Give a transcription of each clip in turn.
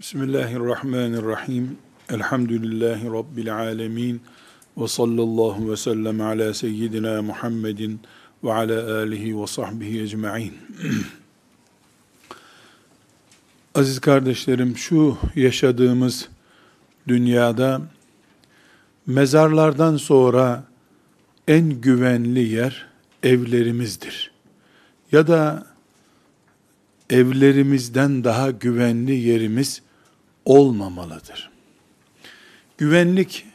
Bismillahirrahmanirrahim. Elhamdülillahi Rabbil alemin. Ve sallallahu ve sellem ala seyyidina Muhammedin ve ala alihi ve sahbihi ecma'in. Aziz kardeşlerim, şu yaşadığımız dünyada mezarlardan sonra en güvenli yer evlerimizdir. Ya da evlerimizden daha güvenli yerimiz olmamalıdır. Güvenlik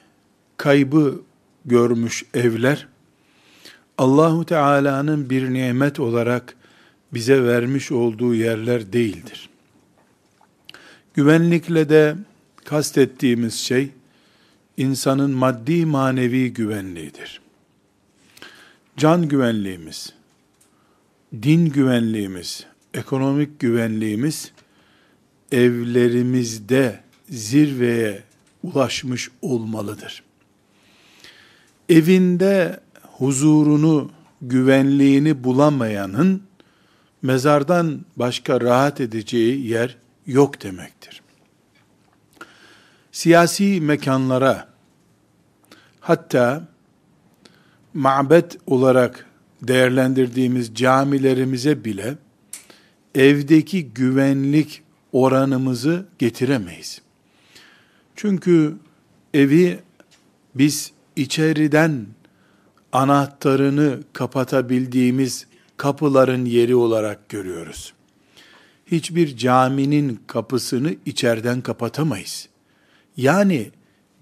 kaybı görmüş evler Allahu Teala'nın bir nimet olarak bize vermiş olduğu yerler değildir. Güvenlikle de kastettiğimiz şey insanın maddi manevi güvenliğidir. Can güvenliğimiz, din güvenliğimiz, ekonomik güvenliğimiz evlerimizde zirveye ulaşmış olmalıdır. Evinde huzurunu, güvenliğini bulamayanın mezardan başka rahat edeceği yer yok demektir. Siyasi mekanlara hatta mabet olarak değerlendirdiğimiz camilerimize bile evdeki güvenlik oranımızı getiremeyiz. Çünkü evi biz içeriden anahtarını kapatabildiğimiz kapıların yeri olarak görüyoruz. Hiçbir caminin kapısını içeriden kapatamayız. Yani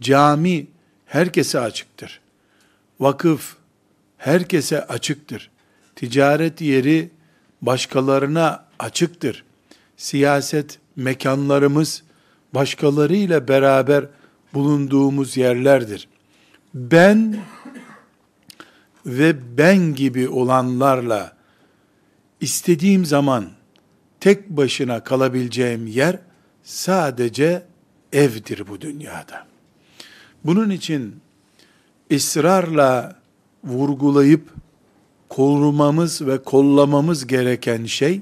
cami herkese açıktır. Vakıf herkese açıktır. Ticaret yeri başkalarına açıktır siyaset mekanlarımız başkalarıyla beraber bulunduğumuz yerlerdir. Ben ve ben gibi olanlarla istediğim zaman tek başına kalabileceğim yer sadece evdir bu dünyada. Bunun için ısrarla vurgulayıp korumamız ve kollamamız gereken şey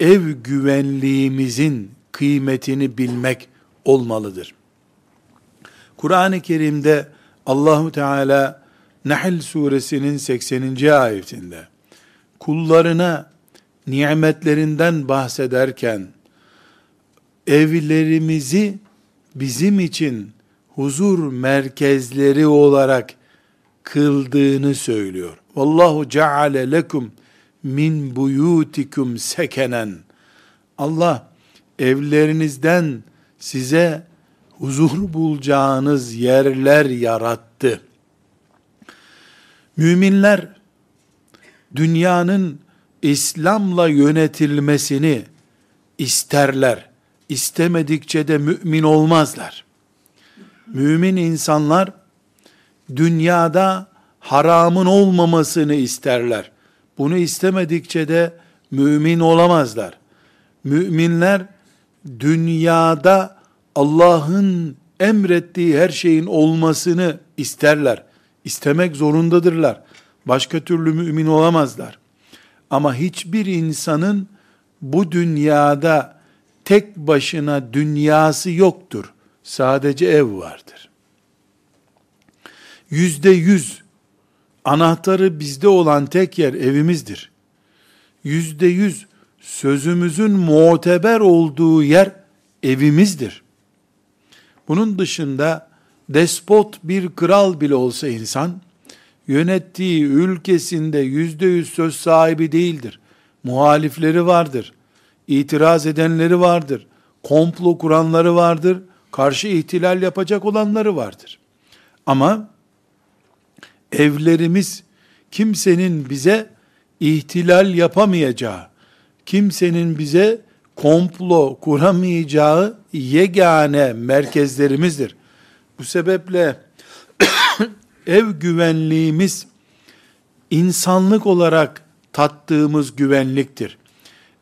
ev güvenliğimizin kıymetini bilmek olmalıdır. Kur'an-ı Kerim'de Allahu Teala Nahl suresinin 80. ayetinde kullarına nimetlerinden bahsederken evlerimizi bizim için huzur merkezleri olarak kıldığını söylüyor. Vallahu ceale lekum min buyutikum sekenen. Allah evlerinizden size huzur bulacağınız yerler yarattı. Müminler dünyanın İslam'la yönetilmesini isterler. İstemedikçe de mümin olmazlar. Mümin insanlar dünyada haramın olmamasını isterler. Bunu istemedikçe de mümin olamazlar. Müminler dünyada Allah'ın emrettiği her şeyin olmasını isterler. İstemek zorundadırlar. Başka türlü mümin olamazlar. Ama hiçbir insanın bu dünyada tek başına dünyası yoktur. Sadece ev vardır. Yüzde yüz Anahtarı bizde olan tek yer evimizdir. Yüzde yüz sözümüzün muteber olduğu yer evimizdir. Bunun dışında despot bir kral bile olsa insan, yönettiği ülkesinde yüzde yüz söz sahibi değildir. Muhalifleri vardır. itiraz edenleri vardır. Komplo kuranları vardır. Karşı ihtilal yapacak olanları vardır. Ama evlerimiz kimsenin bize ihtilal yapamayacağı, kimsenin bize komplo kuramayacağı yegane merkezlerimizdir. Bu sebeple ev güvenliğimiz insanlık olarak tattığımız güvenliktir.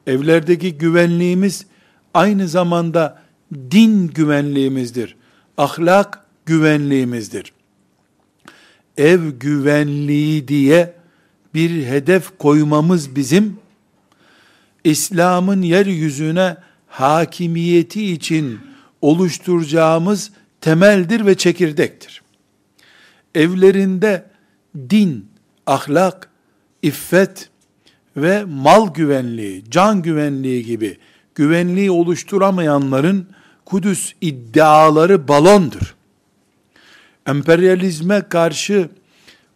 Evlerdeki güvenliğimiz aynı zamanda din güvenliğimizdir. Ahlak güvenliğimizdir ev güvenliği diye bir hedef koymamız bizim İslam'ın yeryüzüne hakimiyeti için oluşturacağımız temeldir ve çekirdektir. Evlerinde din, ahlak, iffet ve mal güvenliği, can güvenliği gibi güvenliği oluşturamayanların Kudüs iddiaları balondur. Emperyalizme karşı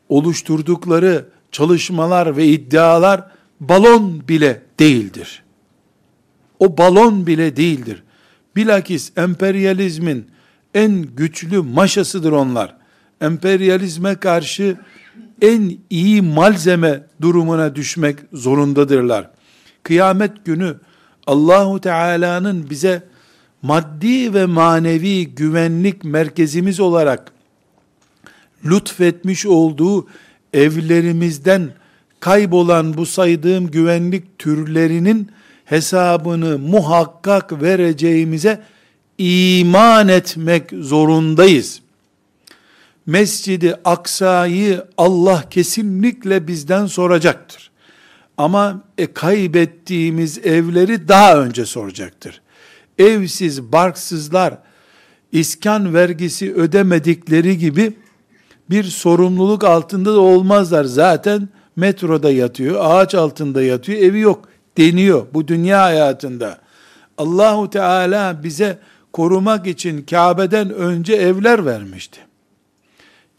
oluşturdukları çalışmalar ve iddialar balon bile değildir. O balon bile değildir. Bilakis emperyalizmin en güçlü maşasıdır onlar. Emperyalizme karşı en iyi malzeme durumuna düşmek zorundadırlar. Kıyamet günü Allahu Teala'nın bize maddi ve manevi güvenlik merkezimiz olarak lütfetmiş olduğu evlerimizden kaybolan bu saydığım güvenlik türlerinin hesabını muhakkak vereceğimize iman etmek zorundayız. Mescidi Aksa'yı Allah kesinlikle bizden soracaktır. Ama e, kaybettiğimiz evleri daha önce soracaktır. Evsiz, barksızlar iskan vergisi ödemedikleri gibi bir sorumluluk altında da olmazlar. Zaten metroda yatıyor, ağaç altında yatıyor, evi yok deniyor bu dünya hayatında. Allahu Teala bize korumak için Kabe'den önce evler vermişti.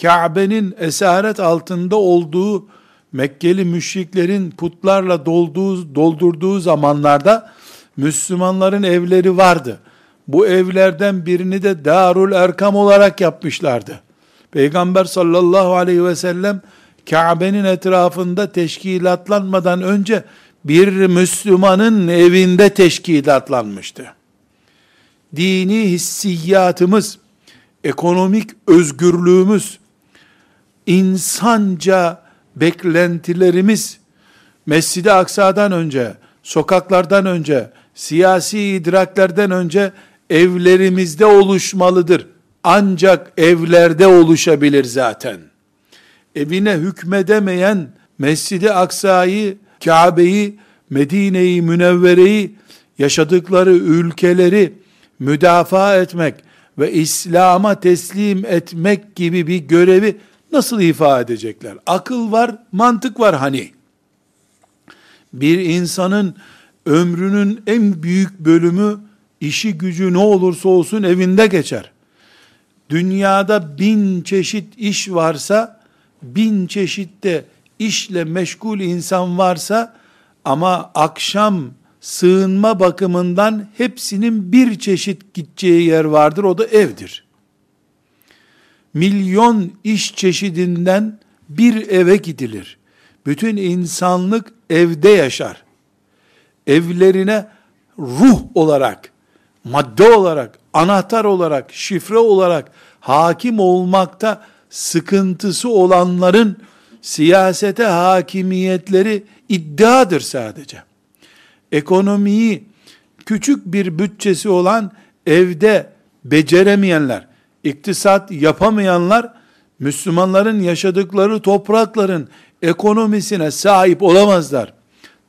Kabe'nin esaret altında olduğu Mekkeli müşriklerin putlarla dolduğu, doldurduğu zamanlarda Müslümanların evleri vardı. Bu evlerden birini de Darul Erkam olarak yapmışlardı. Peygamber sallallahu aleyhi ve sellem Kabe'nin etrafında teşkilatlanmadan önce bir Müslümanın evinde teşkilatlanmıştı. Dini hissiyatımız, ekonomik özgürlüğümüz, insanca beklentilerimiz Mescid-i Aksa'dan önce, sokaklardan önce, siyasi idraklerden önce evlerimizde oluşmalıdır. Ancak evlerde oluşabilir zaten. Evine hükmedemeyen Mescid-i Aksa'yı, Kabe'yi, Medine'yi, Münevvere'yi, yaşadıkları ülkeleri müdafaa etmek ve İslam'a teslim etmek gibi bir görevi nasıl ifade edecekler? Akıl var, mantık var hani. Bir insanın ömrünün en büyük bölümü işi gücü ne olursa olsun evinde geçer. Dünyada bin çeşit iş varsa, bin çeşitte işle meşgul insan varsa, ama akşam sığınma bakımından hepsinin bir çeşit gideceği yer vardır, o da evdir. Milyon iş çeşidinden bir eve gidilir. Bütün insanlık evde yaşar. Evlerine ruh olarak, madde olarak, anahtar olarak, şifre olarak hakim olmakta sıkıntısı olanların siyasete hakimiyetleri iddiadır sadece. Ekonomiyi küçük bir bütçesi olan evde beceremeyenler, iktisat yapamayanlar, Müslümanların yaşadıkları toprakların ekonomisine sahip olamazlar.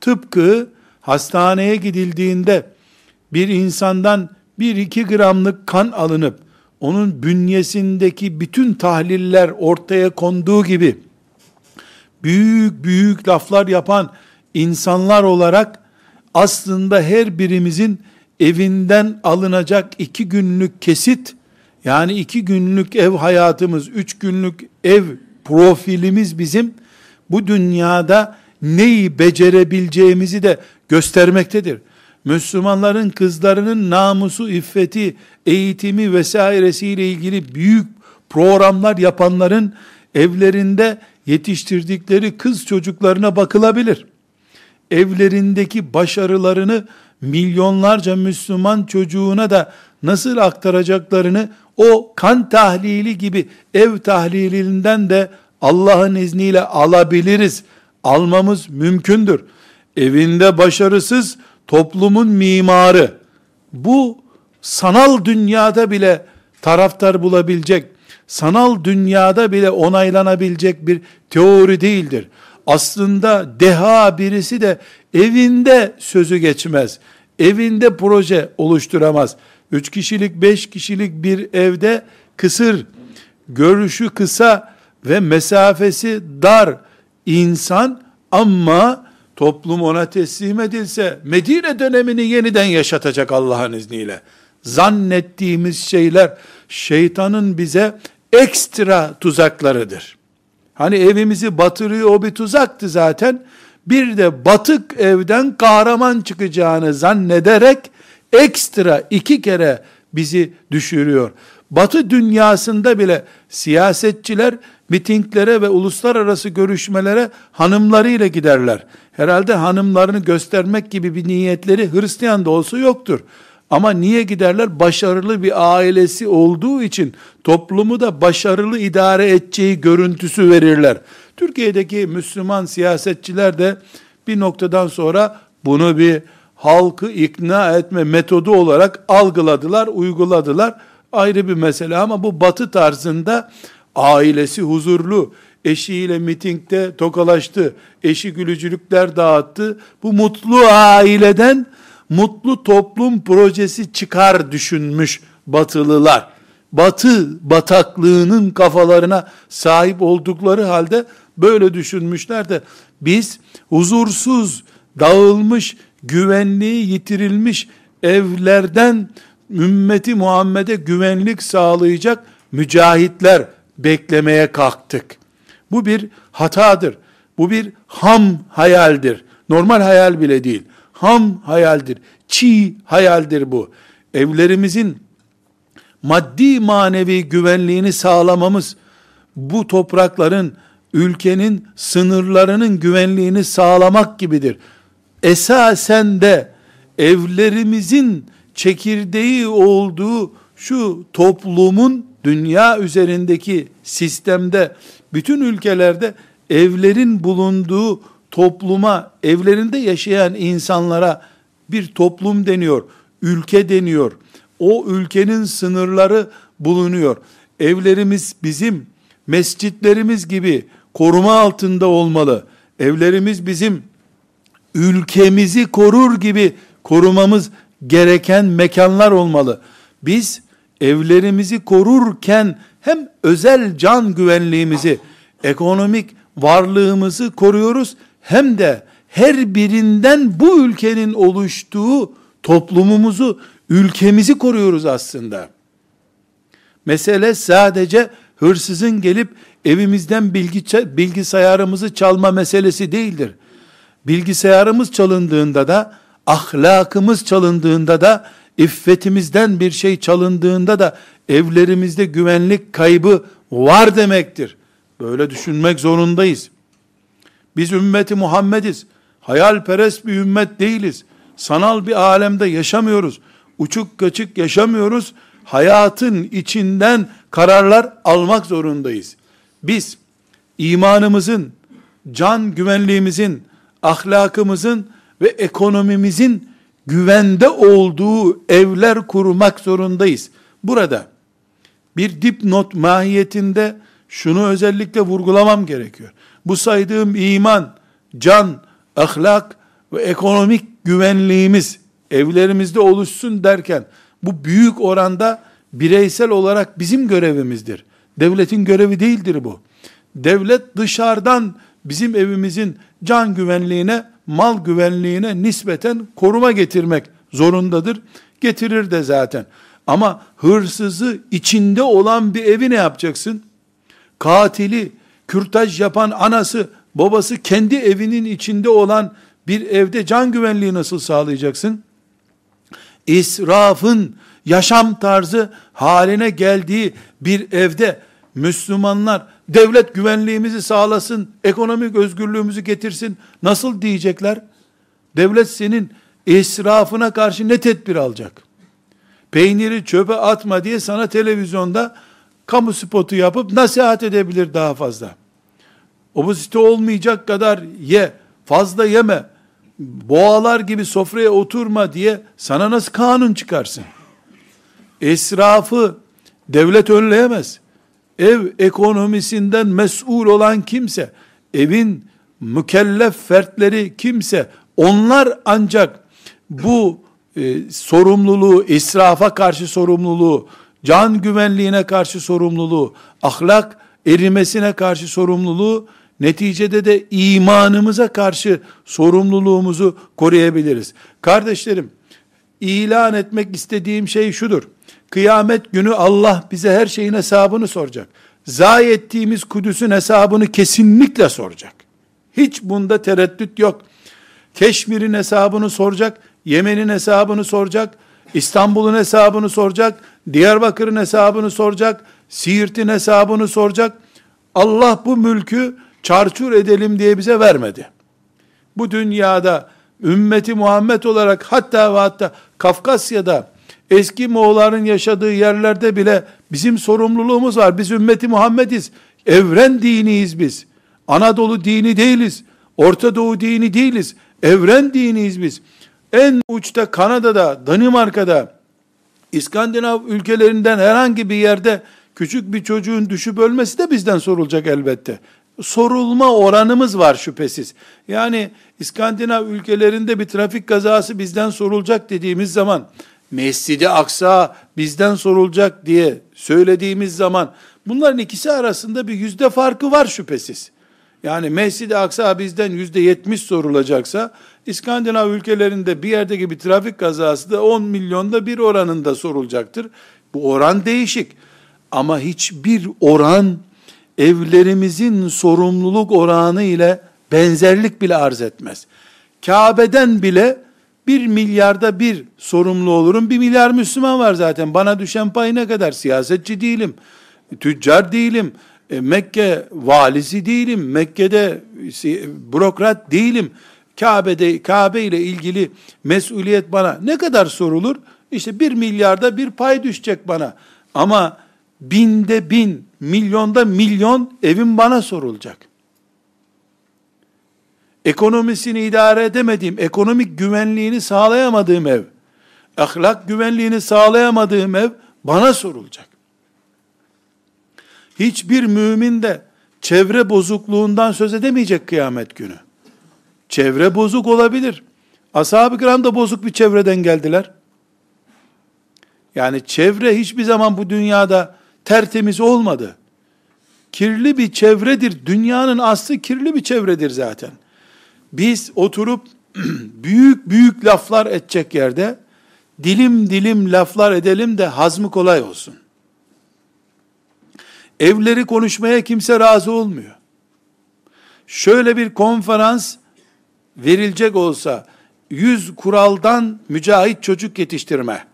Tıpkı hastaneye gidildiğinde bir insandan bir iki gramlık kan alınıp onun bünyesindeki bütün tahliller ortaya konduğu gibi büyük büyük laflar yapan insanlar olarak aslında her birimizin evinden alınacak iki günlük kesit yani iki günlük ev hayatımız, üç günlük ev profilimiz bizim bu dünyada neyi becerebileceğimizi de göstermektedir. Müslümanların kızlarının namusu, iffeti, eğitimi vesairesiyle ilgili büyük programlar yapanların evlerinde yetiştirdikleri kız çocuklarına bakılabilir. Evlerindeki başarılarını milyonlarca Müslüman çocuğuna da nasıl aktaracaklarını o kan tahlili gibi ev tahlilinden de Allah'ın izniyle alabiliriz. Almamız mümkündür. Evinde başarısız toplumun mimarı. Bu sanal dünyada bile taraftar bulabilecek, sanal dünyada bile onaylanabilecek bir teori değildir. Aslında deha birisi de evinde sözü geçmez. evinde proje oluşturamaz. Üç kişilik, beş kişilik bir evde kısır, görüşü kısa ve mesafesi dar insan ama toplum ona teslim edilse Medine dönemini yeniden yaşatacak Allah'ın izniyle. Zannettiğimiz şeyler şeytanın bize ekstra tuzaklarıdır. Hani evimizi batırıyor o bir tuzaktı zaten. Bir de batık evden kahraman çıkacağını zannederek ekstra iki kere bizi düşürüyor. Batı dünyasında bile siyasetçiler mitinglere ve uluslararası görüşmelere hanımlarıyla giderler. Herhalde hanımlarını göstermek gibi bir niyetleri Hristiyan da olsa yoktur. Ama niye giderler? Başarılı bir ailesi olduğu için toplumu da başarılı idare edeceği görüntüsü verirler. Türkiye'deki Müslüman siyasetçiler de bir noktadan sonra bunu bir halkı ikna etme metodu olarak algıladılar, uyguladılar. Ayrı bir mesele ama bu batı tarzında ailesi huzurlu, eşiyle mitingde tokalaştı, eşi gülücülükler dağıttı. Bu mutlu aileden mutlu toplum projesi çıkar düşünmüş batılılar. Batı bataklığının kafalarına sahip oldukları halde böyle düşünmüşler de biz huzursuz, dağılmış, güvenliği yitirilmiş evlerden ümmeti Muhammed'e güvenlik sağlayacak mücahitler beklemeye kalktık. Bu bir hatadır. Bu bir ham hayaldir. Normal hayal bile değil. Ham hayaldir. Çiğ hayaldir bu. Evlerimizin maddi manevi güvenliğini sağlamamız, bu toprakların, ülkenin sınırlarının güvenliğini sağlamak gibidir. Esasen de evlerimizin çekirdeği olduğu şu toplumun dünya üzerindeki sistemde bütün ülkelerde evlerin bulunduğu topluma, evlerinde yaşayan insanlara bir toplum deniyor, ülke deniyor. O ülkenin sınırları bulunuyor. Evlerimiz bizim mescitlerimiz gibi koruma altında olmalı. Evlerimiz bizim ülkemizi korur gibi korumamız gereken mekanlar olmalı. Biz evlerimizi korurken hem özel can güvenliğimizi, ekonomik varlığımızı koruyoruz hem de her birinden bu ülkenin oluştuğu toplumumuzu, ülkemizi koruyoruz aslında. Mesele sadece hırsızın gelip evimizden bilgi, bilgisayarımızı çalma meselesi değildir. Bilgisayarımız çalındığında da, ahlakımız çalındığında da, iffetimizden bir şey çalındığında da evlerimizde güvenlik kaybı var demektir. Böyle düşünmek zorundayız. Biz ümmeti Muhammediz. Hayalperest bir ümmet değiliz. Sanal bir alemde yaşamıyoruz. Uçuk kaçık yaşamıyoruz. Hayatın içinden kararlar almak zorundayız. Biz imanımızın, can güvenliğimizin, ahlakımızın ve ekonomimizin güvende olduğu evler kurmak zorundayız. Burada bir dipnot mahiyetinde şunu özellikle vurgulamam gerekiyor. Bu saydığım iman, can, ahlak ve ekonomik güvenliğimiz evlerimizde oluşsun derken bu büyük oranda bireysel olarak bizim görevimizdir. Devletin görevi değildir bu. Devlet dışarıdan bizim evimizin can güvenliğine, mal güvenliğine nispeten koruma getirmek zorundadır. Getirir de zaten. Ama hırsızı içinde olan bir evi ne yapacaksın? Katili, kürtaj yapan anası, babası kendi evinin içinde olan bir evde can güvenliği nasıl sağlayacaksın? İsrafın yaşam tarzı haline geldiği bir evde Müslümanlar devlet güvenliğimizi sağlasın, ekonomik özgürlüğümüzü getirsin. Nasıl diyecekler? Devlet senin israfına karşı ne tedbir alacak? Peyniri çöpe atma diye sana televizyonda kamu spotu yapıp nasihat edebilir daha fazla. Obezite olmayacak kadar ye, fazla yeme, boğalar gibi sofraya oturma diye sana nasıl kanun çıkarsın? Esrafı devlet önleyemez. Ev ekonomisinden mesul olan kimse, evin mükellef fertleri kimse, onlar ancak bu e, sorumluluğu, israfa karşı sorumluluğu, can güvenliğine karşı sorumluluğu, ahlak erimesine karşı sorumluluğu, neticede de imanımıza karşı sorumluluğumuzu koruyabiliriz. Kardeşlerim, ilan etmek istediğim şey şudur. Kıyamet günü Allah bize her şeyin hesabını soracak. Zayi ettiğimiz Kudüs'ün hesabını kesinlikle soracak. Hiç bunda tereddüt yok. Keşmir'in hesabını soracak, Yemen'in hesabını soracak, İstanbul'un hesabını soracak, Diyarbakır'ın hesabını soracak, Siirt'in hesabını soracak. Allah bu mülkü çarçur edelim diye bize vermedi. Bu dünyada ümmeti Muhammed olarak hatta ve hatta Kafkasya'da eski Moğolların yaşadığı yerlerde bile bizim sorumluluğumuz var. Biz ümmeti Muhammediz. Evren diniyiz biz. Anadolu dini değiliz. Orta Doğu dini değiliz. Evren diniyiz biz. En uçta Kanada'da, Danimarka'da, İskandinav ülkelerinden herhangi bir yerde küçük bir çocuğun düşüp ölmesi de bizden sorulacak elbette. Sorulma oranımız var şüphesiz. Yani İskandinav ülkelerinde bir trafik kazası bizden sorulacak dediğimiz zaman, Mescidi Aksa bizden sorulacak diye söylediğimiz zaman, bunların ikisi arasında bir yüzde farkı var şüphesiz. Yani Mescid-i Aksa bizden yüzde yetmiş sorulacaksa, İskandinav ülkelerinde bir yerdeki bir trafik kazası da 10 milyonda bir oranında sorulacaktır. Bu oran değişik. Ama hiçbir oran evlerimizin sorumluluk oranı ile benzerlik bile arz etmez. Kabe'den bile bir milyarda bir sorumlu olurum. Bir milyar Müslüman var zaten. Bana düşen pay ne kadar? Siyasetçi değilim. Tüccar değilim. E, Mekke valisi değilim. Mekke'de bürokrat değilim. Kabe'de Kabe ile ilgili mesuliyet bana ne kadar sorulur? İşte bir milyarda bir pay düşecek bana. Ama binde bin, milyonda milyon evim bana sorulacak. Ekonomisini idare edemediğim, ekonomik güvenliğini sağlayamadığım ev, ahlak güvenliğini sağlayamadığım ev bana sorulacak. Hiçbir mümin de çevre bozukluğundan söz edemeyecek kıyamet günü. Çevre bozuk olabilir. Ashab-ı kiram da bozuk bir çevreden geldiler. Yani çevre hiçbir zaman bu dünyada tertemiz olmadı. Kirli bir çevredir. Dünyanın aslı kirli bir çevredir zaten. Biz oturup büyük büyük laflar edecek yerde dilim dilim laflar edelim de hazmı kolay olsun. Evleri konuşmaya kimse razı olmuyor. Şöyle bir konferans verilecek olsa 100 kuraldan mücahit çocuk yetiştirme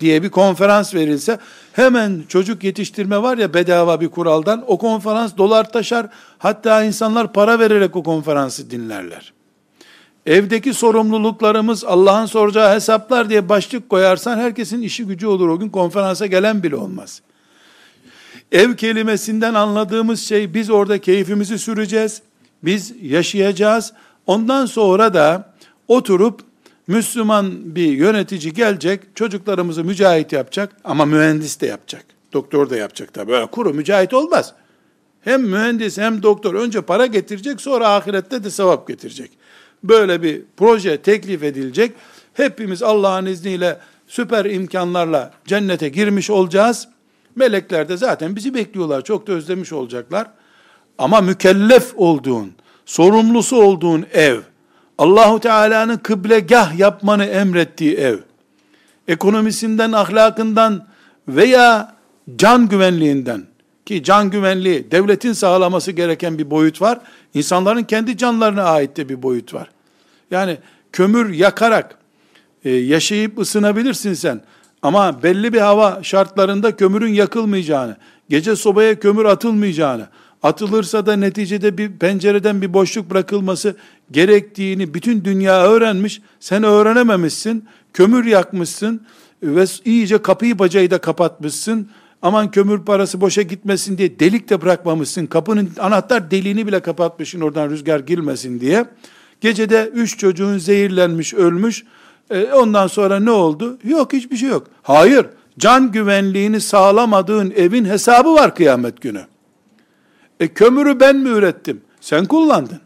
diye bir konferans verilse hemen çocuk yetiştirme var ya bedava bir kuraldan o konferans dolar taşar hatta insanlar para vererek o konferansı dinlerler. Evdeki sorumluluklarımız Allah'ın soracağı hesaplar diye başlık koyarsan herkesin işi gücü olur o gün konferansa gelen bile olmaz. Ev kelimesinden anladığımız şey biz orada keyfimizi süreceğiz. Biz yaşayacağız. Ondan sonra da oturup Müslüman bir yönetici gelecek, çocuklarımızı mücahit yapacak ama mühendis de yapacak. Doktor da yapacak da böyle kuru mücahit olmaz. Hem mühendis hem doktor önce para getirecek sonra ahirette de sevap getirecek. Böyle bir proje teklif edilecek. Hepimiz Allah'ın izniyle süper imkanlarla cennete girmiş olacağız. Melekler de zaten bizi bekliyorlar. Çok da özlemiş olacaklar. Ama mükellef olduğun, sorumlusu olduğun ev, Allahu Teala'nın kıblegah yapmanı emrettiği ev, ekonomisinden, ahlakından veya can güvenliğinden ki can güvenliği devletin sağlaması gereken bir boyut var. İnsanların kendi canlarına ait de bir boyut var. Yani kömür yakarak e, yaşayıp ısınabilirsin sen. Ama belli bir hava şartlarında kömürün yakılmayacağını, gece sobaya kömür atılmayacağını, atılırsa da neticede bir pencereden bir boşluk bırakılması gerektiğini bütün dünya öğrenmiş. Sen öğrenememişsin. Kömür yakmışsın ve iyice kapıyı bacayı da kapatmışsın. Aman kömür parası boşa gitmesin diye delik de bırakmamışsın. Kapının anahtar deliğini bile kapatmışsın oradan rüzgar girmesin diye. Gecede üç çocuğun zehirlenmiş, ölmüş. E, ondan sonra ne oldu? Yok hiçbir şey yok. Hayır. Can güvenliğini sağlamadığın evin hesabı var kıyamet günü. E kömürü ben mi ürettim? Sen kullandın.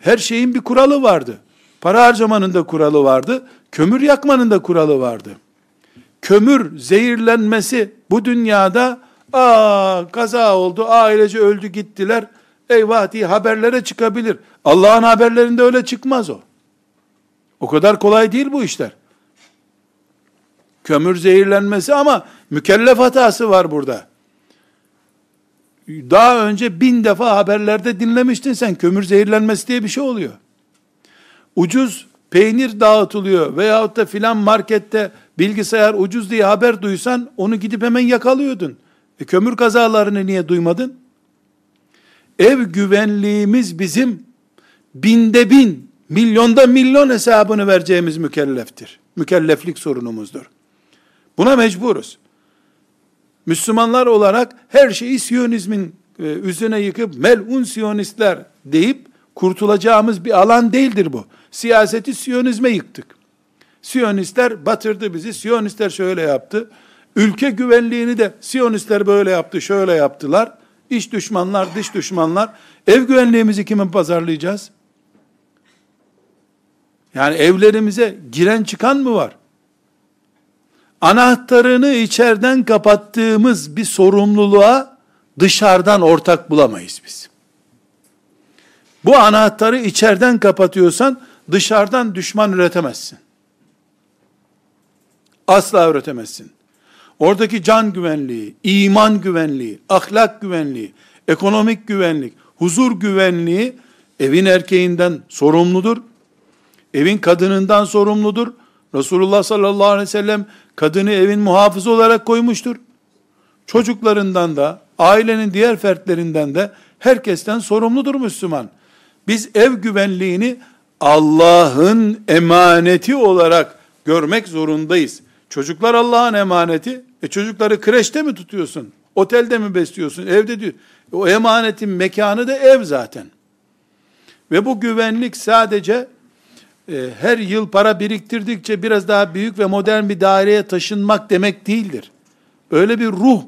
Her şeyin bir kuralı vardı. Para harcamanın da kuralı vardı. Kömür yakmanın da kuralı vardı. Kömür zehirlenmesi bu dünyada aa kaza oldu, ailece öldü gittiler. Eyvah diye haberlere çıkabilir. Allah'ın haberlerinde öyle çıkmaz o. O kadar kolay değil bu işler. Kömür zehirlenmesi ama mükellef hatası var burada. Daha önce bin defa haberlerde dinlemiştin sen kömür zehirlenmesi diye bir şey oluyor. Ucuz peynir dağıtılıyor veyahut da filan markette bilgisayar ucuz diye haber duysan onu gidip hemen yakalıyordun. E kömür kazalarını niye duymadın? Ev güvenliğimiz bizim binde bin, milyonda milyon hesabını vereceğimiz mükelleftir. Mükelleflik sorunumuzdur. Buna mecburuz. Müslümanlar olarak her şeyi Siyonizmin e, üzerine yıkıp melun Siyonistler deyip kurtulacağımız bir alan değildir bu. Siyaseti Siyonizme yıktık. Siyonistler batırdı bizi. Siyonistler şöyle yaptı. Ülke güvenliğini de Siyonistler böyle yaptı, şöyle yaptılar. İç düşmanlar, dış düşmanlar. Ev güvenliğimizi kimin pazarlayacağız? Yani evlerimize giren çıkan mı var? Anahtarını içeriden kapattığımız bir sorumluluğa dışarıdan ortak bulamayız biz. Bu anahtarı içeriden kapatıyorsan dışarıdan düşman üretemezsin. Asla üretemezsin. Oradaki can güvenliği, iman güvenliği, ahlak güvenliği, ekonomik güvenlik, huzur güvenliği evin erkeğinden sorumludur. Evin kadınından sorumludur. Resulullah sallallahu aleyhi ve sellem kadını evin muhafızı olarak koymuştur. Çocuklarından da, ailenin diğer fertlerinden de herkesten sorumludur Müslüman. Biz ev güvenliğini Allah'ın emaneti olarak görmek zorundayız. Çocuklar Allah'ın emaneti. E çocukları kreşte mi tutuyorsun? Otelde mi besliyorsun? Evde diyor. O emanetin mekanı da ev zaten. Ve bu güvenlik sadece e, her yıl para biriktirdikçe biraz daha büyük ve modern bir daireye taşınmak demek değildir. Öyle bir ruh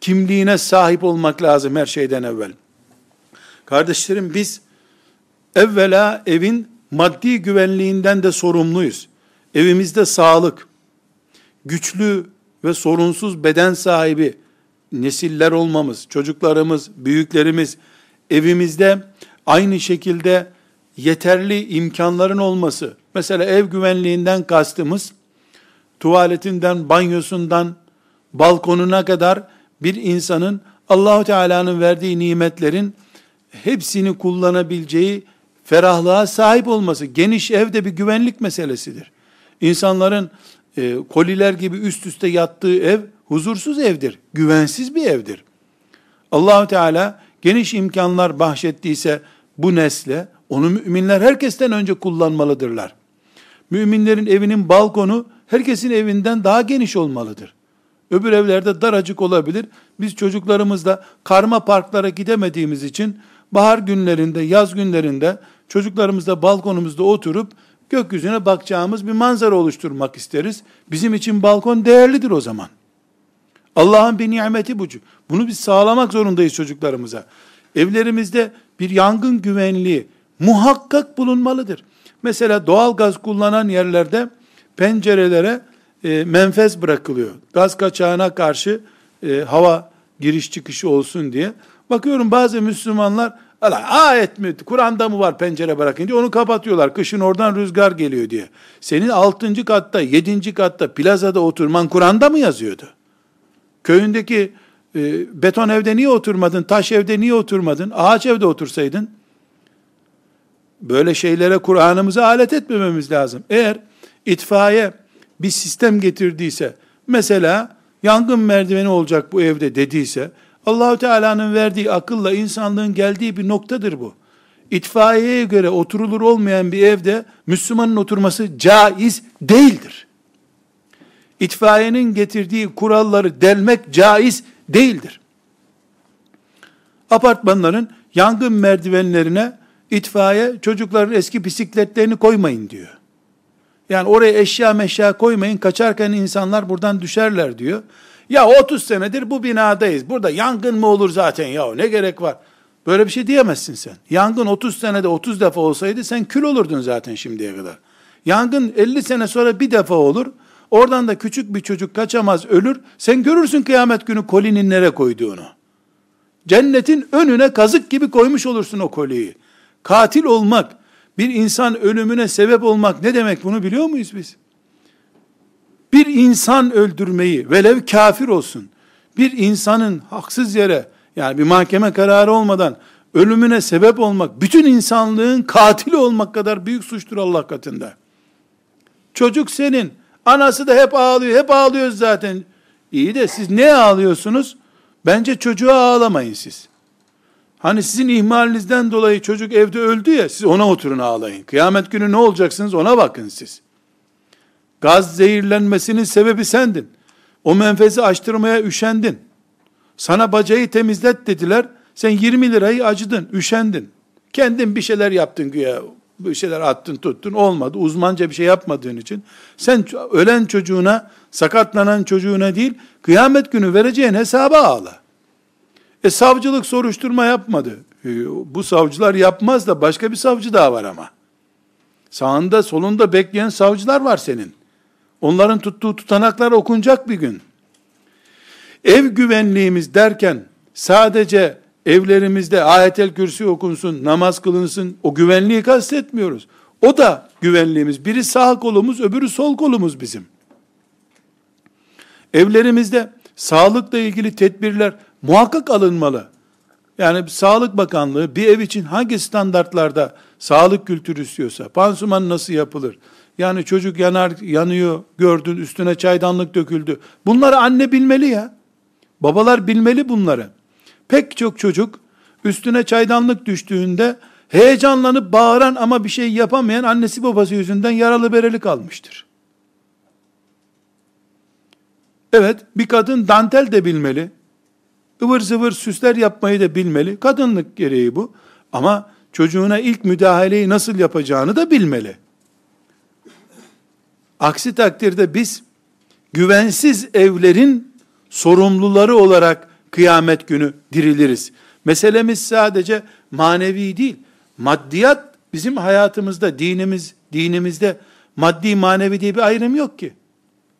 kimliğine sahip olmak lazım her şeyden evvel. Kardeşlerim biz evvela evin maddi güvenliğinden de sorumluyuz. Evimizde sağlık, güçlü ve sorunsuz beden sahibi nesiller olmamız, çocuklarımız, büyüklerimiz evimizde aynı şekilde yeterli imkanların olması. Mesela ev güvenliğinden kastımız tuvaletinden, banyosundan, balkonuna kadar bir insanın Allahu Teala'nın verdiği nimetlerin hepsini kullanabileceği ferahlığa sahip olması. Geniş evde bir güvenlik meselesidir. İnsanların e, koliler gibi üst üste yattığı ev huzursuz evdir. Güvensiz bir evdir. Allahu Teala geniş imkanlar bahşettiyse bu nesle onu müminler herkesten önce kullanmalıdırlar. Müminlerin evinin balkonu herkesin evinden daha geniş olmalıdır. Öbür evlerde daracık olabilir. Biz çocuklarımızla karma parklara gidemediğimiz için bahar günlerinde, yaz günlerinde çocuklarımızla balkonumuzda oturup gökyüzüne bakacağımız bir manzara oluşturmak isteriz. Bizim için balkon değerlidir o zaman. Allah'ın bir nimeti bu. Bunu biz sağlamak zorundayız çocuklarımıza. Evlerimizde bir yangın güvenliği muhakkak bulunmalıdır. Mesela doğal gaz kullanan yerlerde pencerelere e, menfez bırakılıyor. Gaz kaçağına karşı e, hava giriş çıkışı olsun diye. Bakıyorum bazı Müslümanlar ayet mi, Kur'an'da mı var pencere bırakın diye onu kapatıyorlar. Kışın oradan rüzgar geliyor diye. Senin altıncı katta, yedinci katta, plazada oturman Kur'an'da mı yazıyordu? Köyündeki e, beton evde niye oturmadın, taş evde niye oturmadın, ağaç evde otursaydın? Böyle şeylere Kur'an'ımızı alet etmememiz lazım. Eğer itfaiye bir sistem getirdiyse, mesela yangın merdiveni olacak bu evde dediyse, Allahu Teala'nın verdiği akılla insanlığın geldiği bir noktadır bu. İtfaiyeye göre oturulur olmayan bir evde Müslümanın oturması caiz değildir. İtfaiyenin getirdiği kuralları delmek caiz değildir. Apartmanların yangın merdivenlerine itfaiye çocukların eski bisikletlerini koymayın diyor. Yani oraya eşya meşya koymayın kaçarken insanlar buradan düşerler diyor. Ya 30 senedir bu binadayız. Burada yangın mı olur zaten ya ne gerek var? Böyle bir şey diyemezsin sen. Yangın 30 senede 30 defa olsaydı sen kül olurdun zaten şimdiye kadar. Yangın 50 sene sonra bir defa olur. Oradan da küçük bir çocuk kaçamaz ölür. Sen görürsün kıyamet günü kolinin nereye koyduğunu. Cennetin önüne kazık gibi koymuş olursun o koliyi. Katil olmak, bir insan ölümüne sebep olmak ne demek bunu biliyor muyuz biz? Bir insan öldürmeyi, velev kafir olsun, bir insanın haksız yere, yani bir mahkeme kararı olmadan ölümüne sebep olmak, bütün insanlığın katili olmak kadar büyük suçtur Allah katında. Çocuk senin, anası da hep ağlıyor, hep ağlıyoruz zaten. İyi de siz ne ağlıyorsunuz? Bence çocuğa ağlamayın siz. Hani sizin ihmalinizden dolayı çocuk evde öldü ya, siz ona oturun ağlayın. Kıyamet günü ne olacaksınız ona bakın siz. Gaz zehirlenmesinin sebebi sendin. O menfezi açtırmaya üşendin. Sana bacayı temizlet dediler. Sen 20 lirayı acıdın, üşendin. Kendin bir şeyler yaptın güya. Bir şeyler attın tuttun olmadı. Uzmanca bir şey yapmadığın için. Sen ölen çocuğuna, sakatlanan çocuğuna değil, kıyamet günü vereceğin hesaba ağla. E savcılık soruşturma yapmadı. E, bu savcılar yapmaz da başka bir savcı daha var ama. Sağında solunda bekleyen savcılar var senin. Onların tuttuğu tutanaklar okunacak bir gün. Ev güvenliğimiz derken sadece evlerimizde ayetel kürsi okunsun, namaz kılınsın, o güvenliği kastetmiyoruz. O da güvenliğimiz. Biri sağ kolumuz, öbürü sol kolumuz bizim. Evlerimizde sağlıkla ilgili tedbirler muhakkak alınmalı. Yani Sağlık Bakanlığı bir ev için hangi standartlarda sağlık kültürü istiyorsa, pansuman nasıl yapılır? Yani çocuk yanar, yanıyor, gördün üstüne çaydanlık döküldü. Bunları anne bilmeli ya. Babalar bilmeli bunları. Pek çok çocuk üstüne çaydanlık düştüğünde heyecanlanıp bağıran ama bir şey yapamayan annesi babası yüzünden yaralı bereli kalmıştır. Evet, bir kadın dantel de bilmeli. Ivır zıvır süsler yapmayı da bilmeli. Kadınlık gereği bu. Ama çocuğuna ilk müdahaleyi nasıl yapacağını da bilmeli. Aksi takdirde biz güvensiz evlerin sorumluları olarak kıyamet günü diriliriz. Meselemiz sadece manevi değil. Maddiyat bizim hayatımızda, dinimiz, dinimizde maddi manevi diye bir ayrım yok ki.